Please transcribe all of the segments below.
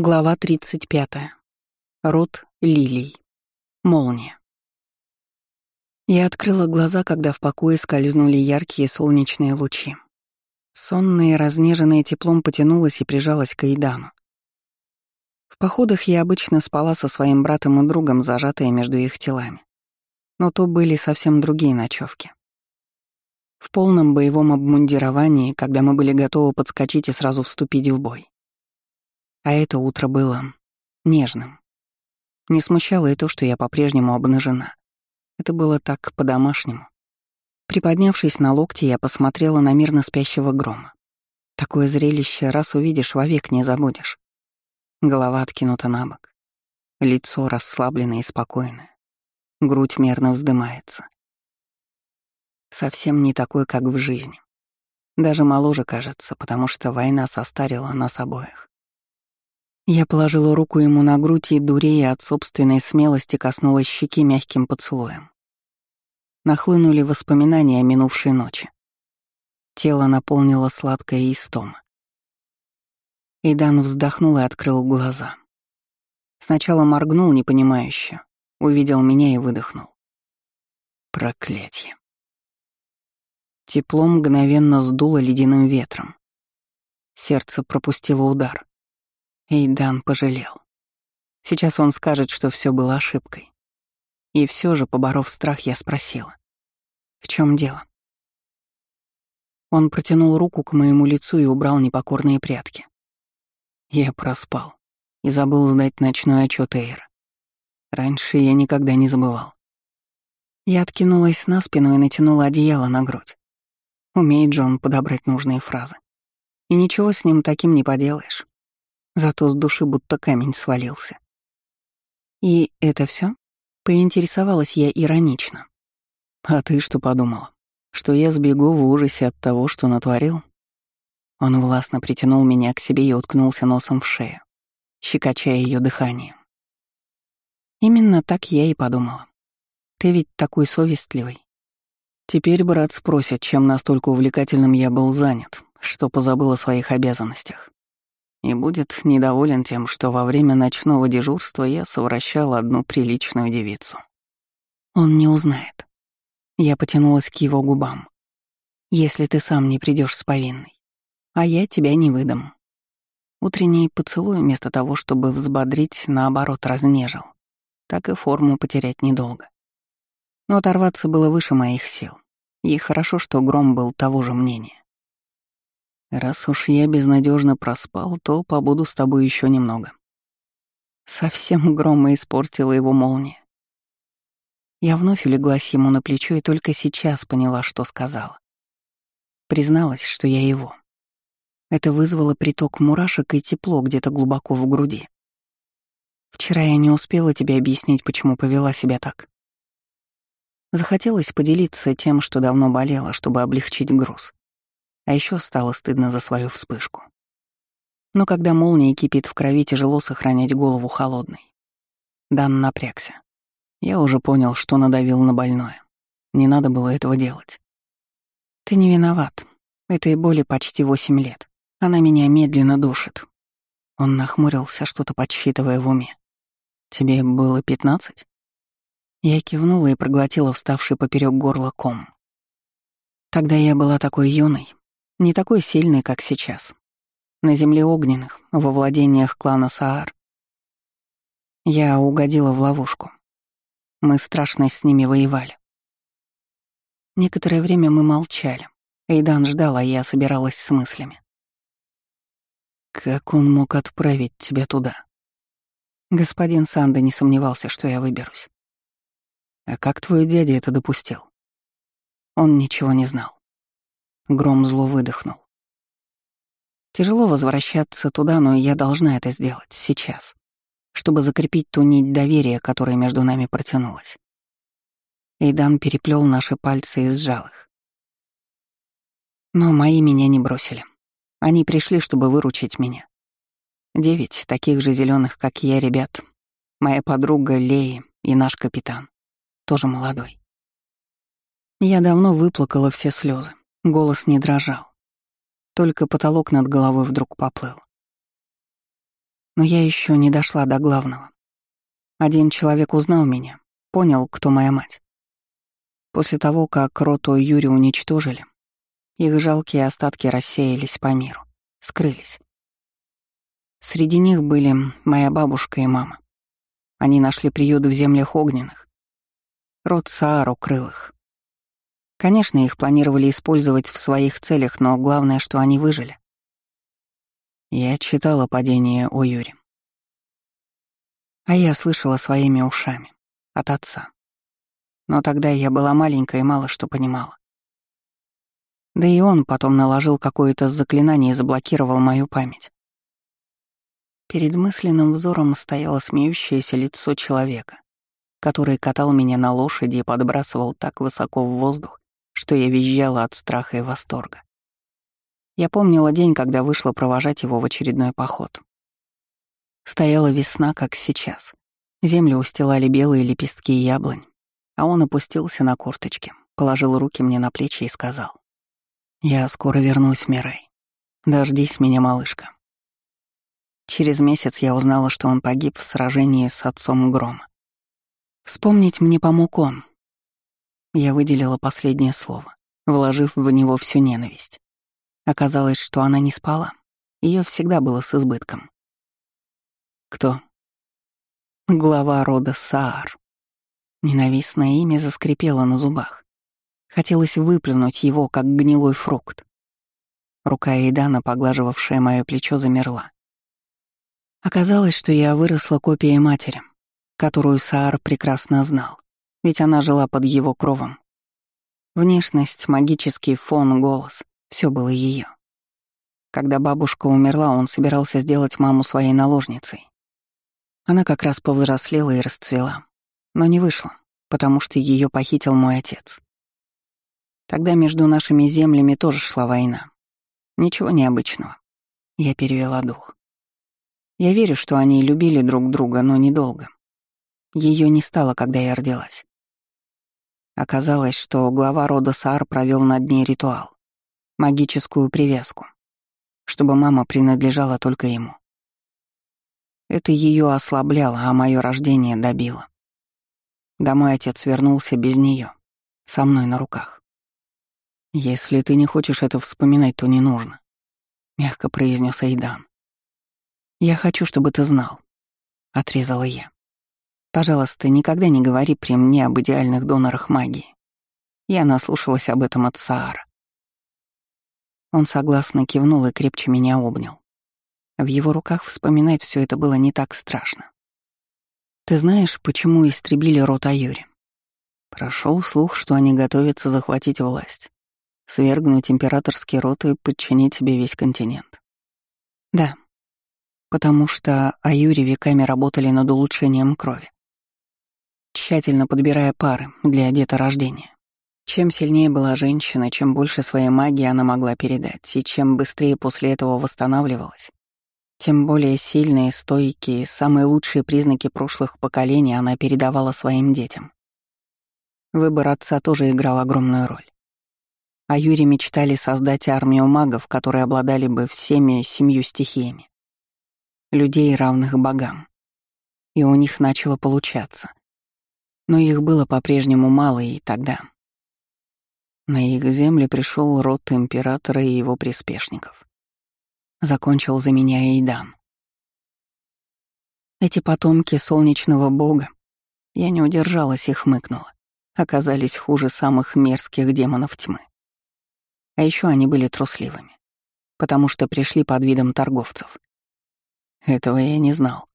Глава 35. Род лилий. Молния. Я открыла глаза, когда в покое скользнули яркие солнечные лучи. Сонная, разнеженная теплом потянулась и прижалась к Эйдану. В походах я обычно спала со своим братом и другом, зажатая между их телами. Но то были совсем другие ночевки. В полном боевом обмундировании, когда мы были готовы подскочить и сразу вступить в бой. А это утро было нежным. Не смущало и то, что я по-прежнему обнажена. Это было так по-домашнему. Приподнявшись на локте, я посмотрела на мирно спящего грома. Такое зрелище раз увидишь, вовек не забудешь. Голова откинута на бок. Лицо расслабленное и спокойное. Грудь мерно вздымается. Совсем не такой, как в жизни. Даже моложе кажется, потому что война состарила нас обоих. Я положила руку ему на грудь и, дурея от собственной смелости, коснулась щеки мягким поцелуем. Нахлынули воспоминания о минувшей ночи. Тело наполнило сладкое истома. Идан вздохнул и открыл глаза. Сначала моргнул непонимающе, увидел меня и выдохнул. Проклятье. Тепло мгновенно сдуло ледяным ветром. Сердце пропустило удар. Эйдан пожалел. Сейчас он скажет, что все было ошибкой. И все же, поборов страх, я спросила. «В чем дело?» Он протянул руку к моему лицу и убрал непокорные прятки. Я проспал и забыл сдать ночной отчет Эйр. Раньше я никогда не забывал. Я откинулась на спину и натянула одеяло на грудь. Умеет же он подобрать нужные фразы. И ничего с ним таким не поделаешь. Зато с души будто камень свалился. И это все? Поинтересовалась я иронично. А ты что подумала? Что я сбегу в ужасе от того, что натворил? Он властно притянул меня к себе и уткнулся носом в шею, щекочая ее дыханием. Именно так я и подумала. Ты ведь такой совестливый. Теперь брат спросит, чем настолько увлекательным я был занят, что позабыл о своих обязанностях и будет недоволен тем, что во время ночного дежурства я совращал одну приличную девицу. Он не узнает. Я потянулась к его губам. Если ты сам не придешь с повинной, а я тебя не выдам. Утренний поцелуй вместо того, чтобы взбодрить, наоборот, разнежил. Так и форму потерять недолго. Но оторваться было выше моих сил. И хорошо, что Гром был того же мнения. Раз уж я безнадежно проспал, то побуду с тобой еще немного. Совсем грома испортила его молния. Я вновь улеглась ему на плечо и только сейчас поняла, что сказала. Призналась, что я его. Это вызвало приток мурашек и тепло где-то глубоко в груди. Вчера я не успела тебе объяснить, почему повела себя так. Захотелось поделиться тем, что давно болело, чтобы облегчить груз. А еще стало стыдно за свою вспышку. Но когда молния кипит в крови, тяжело сохранять голову холодной. Дан напрягся. Я уже понял, что надавил на больное. Не надо было этого делать. Ты не виноват. Этой боли почти восемь лет. Она меня медленно душит. Он нахмурился, что-то подсчитывая в уме. Тебе было пятнадцать? Я кивнула и проглотила вставший поперек горла ком. Тогда я была такой юной, не такой сильный, как сейчас. На земле огненных, во владениях клана Саар. Я угодила в ловушку. Мы страшно с ними воевали. Некоторое время мы молчали. Эйдан ждал, а я собиралась с мыслями. Как он мог отправить тебя туда? Господин Санда не сомневался, что я выберусь. А как твой дядя это допустил? Он ничего не знал. Гром зло выдохнул. Тяжело возвращаться туда, но я должна это сделать сейчас, чтобы закрепить ту нить доверия, которая между нами протянулась. Эйдан переплел наши пальцы и сжал их. Но мои меня не бросили. Они пришли, чтобы выручить меня. Девять таких же зеленых, как я, ребят. Моя подруга Леи и наш капитан. Тоже молодой. Я давно выплакала все слезы. Голос не дрожал. Только потолок над головой вдруг поплыл. Но я еще не дошла до главного. Один человек узнал меня, понял, кто моя мать. После того, как Роту Юрия уничтожили, их жалкие остатки рассеялись по миру, скрылись. Среди них были моя бабушка и мама. Они нашли приют в землях огненных. Род Саар укрыл их. Конечно, их планировали использовать в своих целях, но главное, что они выжили. Я читала падение о Юре. А я слышала своими ушами. От отца. Но тогда я была маленькая и мало что понимала. Да и он потом наложил какое-то заклинание и заблокировал мою память. Перед мысленным взором стояло смеющееся лицо человека, который катал меня на лошади и подбрасывал так высоко в воздух, что я визжала от страха и восторга. Я помнила день, когда вышла провожать его в очередной поход. Стояла весна, как сейчас. Землю устилали белые лепестки яблонь, а он опустился на корточки, положил руки мне на плечи и сказал. «Я скоро вернусь, Мирай. Дождись меня, малышка». Через месяц я узнала, что он погиб в сражении с отцом Грома. Вспомнить мне помог он. Я выделила последнее слово, вложив в него всю ненависть. Оказалось, что она не спала. Ее всегда было с избытком. Кто? Глава рода Саар. Ненавистное имя заскрипело на зубах. Хотелось выплюнуть его, как гнилой фрукт. Рука Эйдана, поглаживавшая мое плечо, замерла. Оказалось, что я выросла копией матери, которую Саар прекрасно знал, ведь она жила под его кровом. Внешность, магический фон, голос. Все было ее. Когда бабушка умерла, он собирался сделать маму своей наложницей. Она как раз повзрослела и расцвела, но не вышла, потому что ее похитил мой отец. Тогда между нашими землями тоже шла война. Ничего необычного. Я перевела дух. Я верю, что они любили друг друга, но недолго. Ее не стало, когда я родилась. Оказалось, что глава рода Саар провел над ней ритуал магическую привязку, чтобы мама принадлежала только ему. Это ее ослабляло, а мое рождение добило. Домой отец вернулся без нее, со мной на руках. «Если ты не хочешь это вспоминать, то не нужно», — мягко произнес Айдан. «Я хочу, чтобы ты знал», — отрезала я. «Пожалуйста, никогда не говори при мне об идеальных донорах магии. Я наслушалась об этом от Саара. Он согласно кивнул и крепче меня обнял. В его руках вспоминать все это было не так страшно. «Ты знаешь, почему истребили рот Аюри?» Прошел слух, что они готовятся захватить власть, свергнуть императорский рот и подчинить себе весь континент. Да, потому что Аюри веками работали над улучшением крови, тщательно подбирая пары для деторождения. Чем сильнее была женщина, чем больше своей магии она могла передать, и чем быстрее после этого восстанавливалась, тем более сильные, стойкие, самые лучшие признаки прошлых поколений она передавала своим детям. Выбор отца тоже играл огромную роль. А Юре мечтали создать армию магов, которые обладали бы всеми семью стихиями. Людей, равных богам. И у них начало получаться. Но их было по-прежнему мало и тогда, на их земли пришел род императора и его приспешников. Закончил за меня Эйдан. Эти потомки солнечного бога, я не удержалась и хмыкнула, оказались хуже самых мерзких демонов тьмы. А еще они были трусливыми, потому что пришли под видом торговцев. Этого я не знал.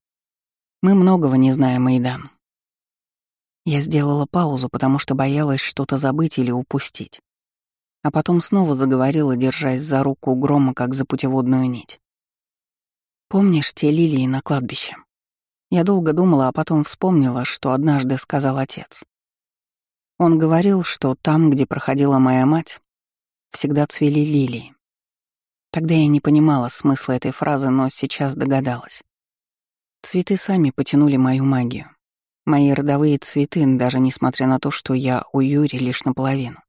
Мы многого не знаем, Эйдан, я сделала паузу, потому что боялась что-то забыть или упустить. А потом снова заговорила, держась за руку грома, как за путеводную нить. «Помнишь те лилии на кладбище?» Я долго думала, а потом вспомнила, что однажды сказал отец. Он говорил, что там, где проходила моя мать, всегда цвели лилии. Тогда я не понимала смысла этой фразы, но сейчас догадалась. Цветы сами потянули мою магию. Мои родовые цветы, даже несмотря на то, что я у Юри лишь наполовину.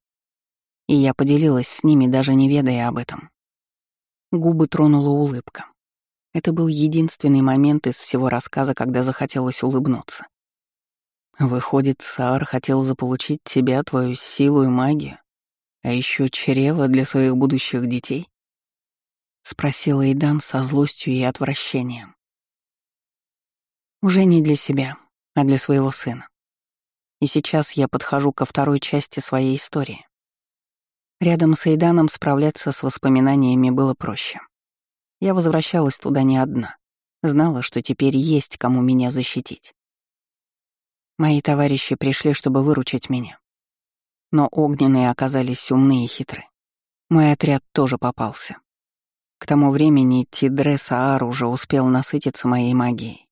И я поделилась с ними, даже не ведая об этом. Губы тронула улыбка. Это был единственный момент из всего рассказа, когда захотелось улыбнуться. Выходит, Саар хотел заполучить тебя, твою силу и магию, а еще чрево для своих будущих детей? Спросила Идан со злостью и отвращением. Уже не для себя, а для своего сына. И сейчас я подхожу ко второй части своей истории. Рядом с Эйданом справляться с воспоминаниями было проще. Я возвращалась туда не одна. Знала, что теперь есть кому меня защитить. Мои товарищи пришли, чтобы выручить меня. Но огненные оказались умные и хитры. Мой отряд тоже попался. К тому времени Тидре Саар уже успел насытиться моей магией.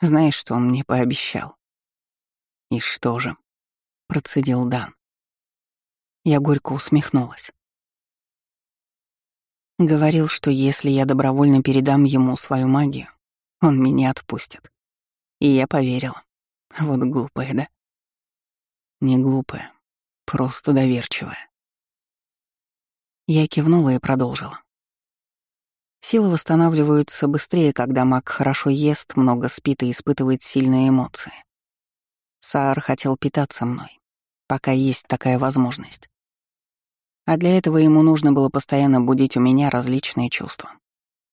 Знаешь, что он мне пообещал? «И что же?» — процедил Дан. Я горько усмехнулась. Говорил, что если я добровольно передам ему свою магию, он меня отпустит. И я поверила. Вот глупая, да? Не глупая, просто доверчивая. Я кивнула и продолжила. Силы восстанавливаются быстрее, когда маг хорошо ест, много спит и испытывает сильные эмоции. Саар хотел питаться мной, пока есть такая возможность. А для этого ему нужно было постоянно будить у меня различные чувства.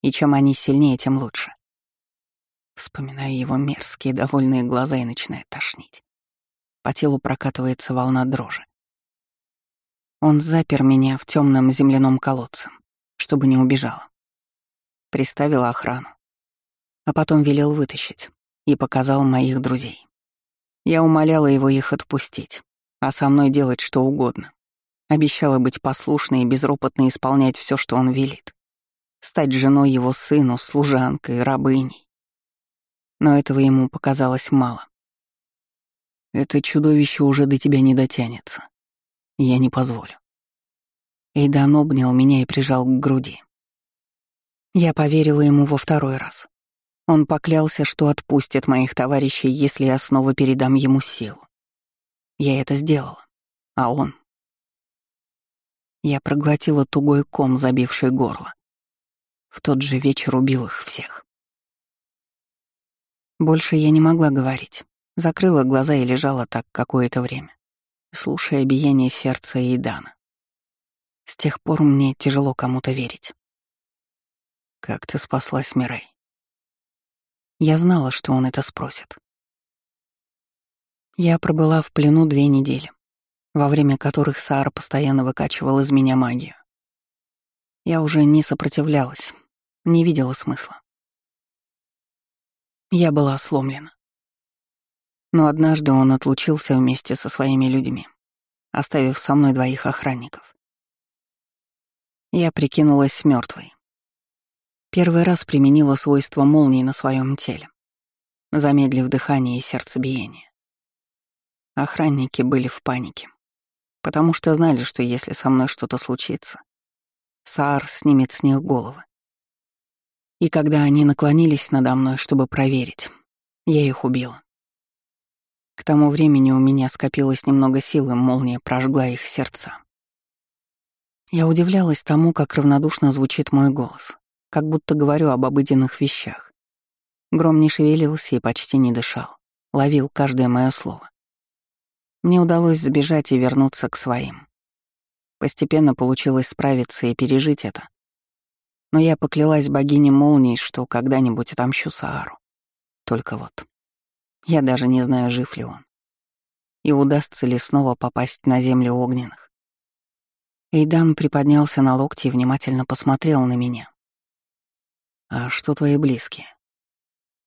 И чем они сильнее, тем лучше. Вспоминаю его мерзкие, довольные глаза и начинает тошнить. По телу прокатывается волна дрожи. Он запер меня в темном земляном колодце, чтобы не убежала. Приставил охрану. А потом велел вытащить и показал моих друзей. Я умоляла его их отпустить, а со мной делать что угодно, Обещала быть послушной и безропотно исполнять все, что он велит. Стать женой его сыну, служанкой, рабыней. Но этого ему показалось мало. Это чудовище уже до тебя не дотянется. Я не позволю. Эйдан обнял меня и прижал к груди. Я поверила ему во второй раз. Он поклялся, что отпустит моих товарищей, если я снова передам ему силу. Я это сделала. А он я проглотила тугой ком, забивший горло. В тот же вечер убил их всех. Больше я не могла говорить. Закрыла глаза и лежала так какое-то время, слушая биение сердца Эйдана. С тех пор мне тяжело кому-то верить. «Как ты спаслась, Мирей?» Я знала, что он это спросит. Я пробыла в плену две недели во время которых Саар постоянно выкачивал из меня магию. Я уже не сопротивлялась, не видела смысла. Я была сломлена. Но однажды он отлучился вместе со своими людьми, оставив со мной двоих охранников. Я прикинулась мертвой. Первый раз применила свойство молнии на своем теле, замедлив дыхание и сердцебиение. Охранники были в панике потому что знали, что если со мной что-то случится, Саар снимет с них головы. И когда они наклонились надо мной, чтобы проверить, я их убила. К тому времени у меня скопилось немного сил, и молния прожгла их сердца. Я удивлялась тому, как равнодушно звучит мой голос, как будто говорю об обыденных вещах. Гром не шевелился и почти не дышал, ловил каждое мое слово. Мне удалось сбежать и вернуться к своим. Постепенно получилось справиться и пережить это. Но я поклялась богине молний, что когда-нибудь отомщу Саару. Только вот. Я даже не знаю, жив ли он. И удастся ли снова попасть на землю огненных. Эйдан приподнялся на локти и внимательно посмотрел на меня. «А что твои близкие?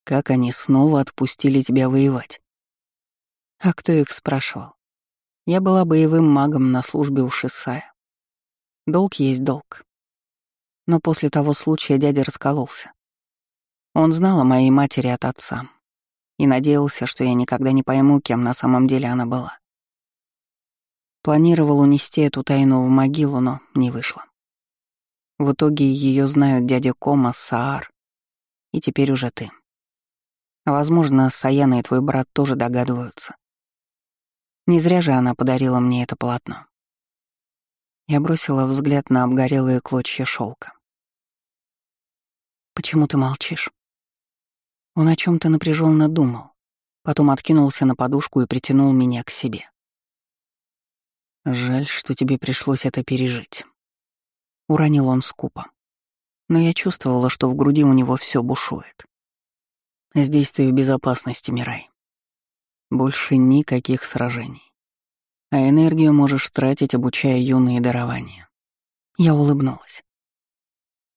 Как они снова отпустили тебя воевать?» А кто их спрашивал? Я была боевым магом на службе у Шисая. Долг есть долг. Но после того случая дядя раскололся. Он знал о моей матери от отца и надеялся, что я никогда не пойму, кем на самом деле она была. Планировал унести эту тайну в могилу, но не вышло. В итоге ее знают дядя Кома, Саар и теперь уже ты. Возможно, Саяна и твой брат тоже догадываются. Не зря же она подарила мне это полотно. Я бросила взгляд на обгорелые клочья шелка. Почему ты молчишь? Он о чем то напряженно думал, потом откинулся на подушку и притянул меня к себе. Жаль, что тебе пришлось это пережить. Уронил он скупо. Но я чувствовала, что в груди у него все бушует. Здесь ты в безопасности, Мирай. Больше никаких сражений. А энергию можешь тратить, обучая юные дарования. Я улыбнулась.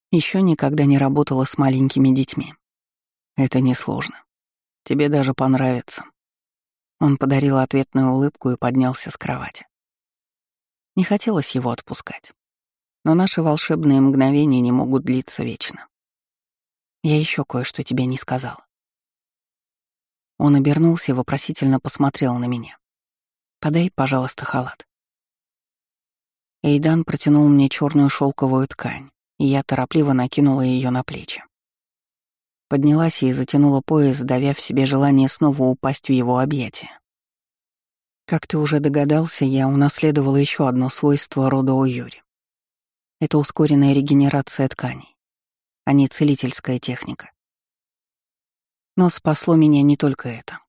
Еще никогда не работала с маленькими детьми. Это несложно. Тебе даже понравится. Он подарил ответную улыбку и поднялся с кровати. Не хотелось его отпускать. Но наши волшебные мгновения не могут длиться вечно. Я еще кое-что тебе не сказал. Он обернулся и вопросительно посмотрел на меня. «Подай, пожалуйста, халат». Эйдан протянул мне черную шелковую ткань, и я торопливо накинула ее на плечи. Поднялась и затянула пояс, давя в себе желание снова упасть в его объятия. Как ты уже догадался, я унаследовала еще одно свойство рода Уюри. Это ускоренная регенерация тканей, а не целительская техника. Но спасло меня не только это.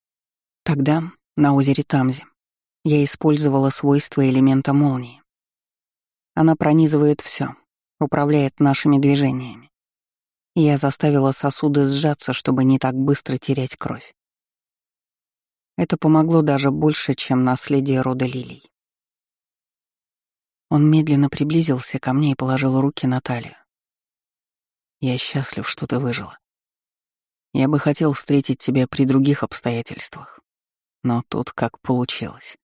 Тогда, на озере Тамзе, я использовала свойства элемента молнии. Она пронизывает все, управляет нашими движениями. Я заставила сосуды сжаться, чтобы не так быстро терять кровь. Это помогло даже больше, чем наследие рода лилий. Он медленно приблизился ко мне и положил руки на талию. «Я счастлив, что ты выжила. Я бы хотел встретить тебя при других обстоятельствах, но тут как получилось».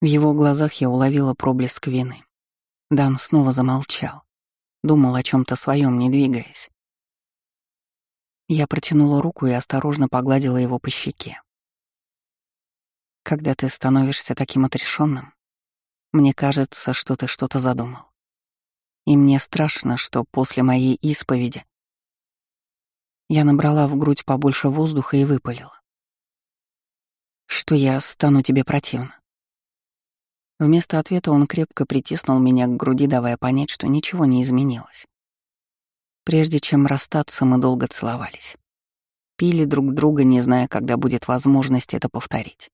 В его глазах я уловила проблеск вины. Дан снова замолчал, думал о чем то своем, не двигаясь. Я протянула руку и осторожно погладила его по щеке. Когда ты становишься таким отрешенным, мне кажется, что ты что-то задумал. И мне страшно, что после моей исповеди я набрала в грудь побольше воздуха и выпалила. Что я стану тебе противна. Вместо ответа он крепко притиснул меня к груди, давая понять, что ничего не изменилось. Прежде чем расстаться, мы долго целовались. Пили друг друга, не зная, когда будет возможность это повторить.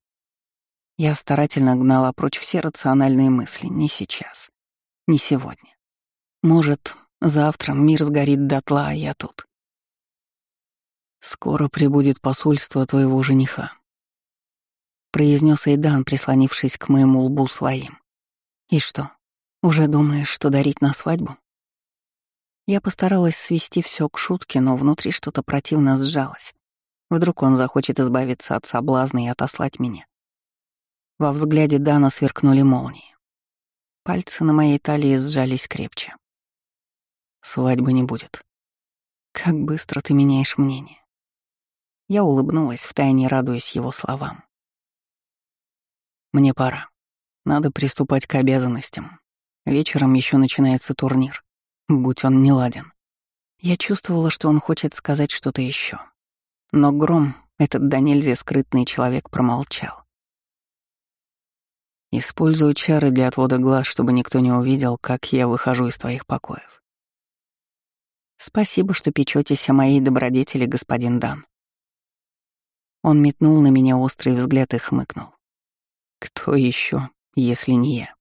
Я старательно гнала прочь все рациональные мысли, не сейчас, не сегодня. Может, завтра мир сгорит дотла, а я тут. «Скоро прибудет посольство твоего жениха», — произнес Эйдан, прислонившись к моему лбу своим. «И что, уже думаешь, что дарить на свадьбу?» Я постаралась свести все к шутке, но внутри что-то противно сжалось. Вдруг он захочет избавиться от соблазна и отослать меня. Во взгляде Дана сверкнули молнии. Пальцы на моей талии сжались крепче. Свадьбы не будет. Как быстро ты меняешь мнение. Я улыбнулась, втайне радуясь его словам. Мне пора. Надо приступать к обязанностям. Вечером еще начинается турнир будь он неладен. Я чувствовала, что он хочет сказать что-то еще. Но Гром, этот до скрытный человек, промолчал. Использую чары для отвода глаз, чтобы никто не увидел, как я выхожу из твоих покоев. Спасибо, что печетесь о моей добродетели, господин Дан. Он метнул на меня острый взгляд и хмыкнул. Кто еще, если не я?